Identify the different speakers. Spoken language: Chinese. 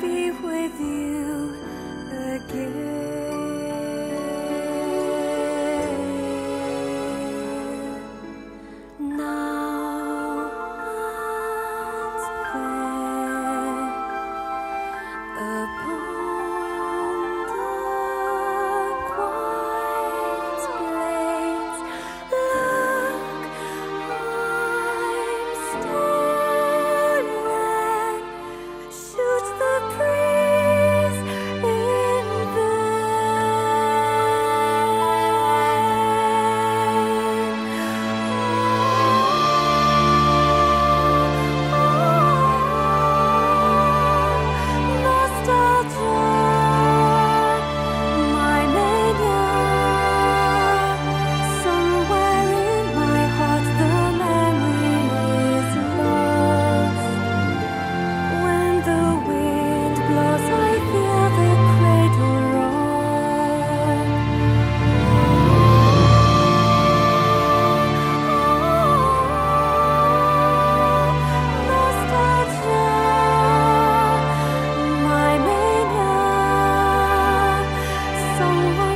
Speaker 1: be 让我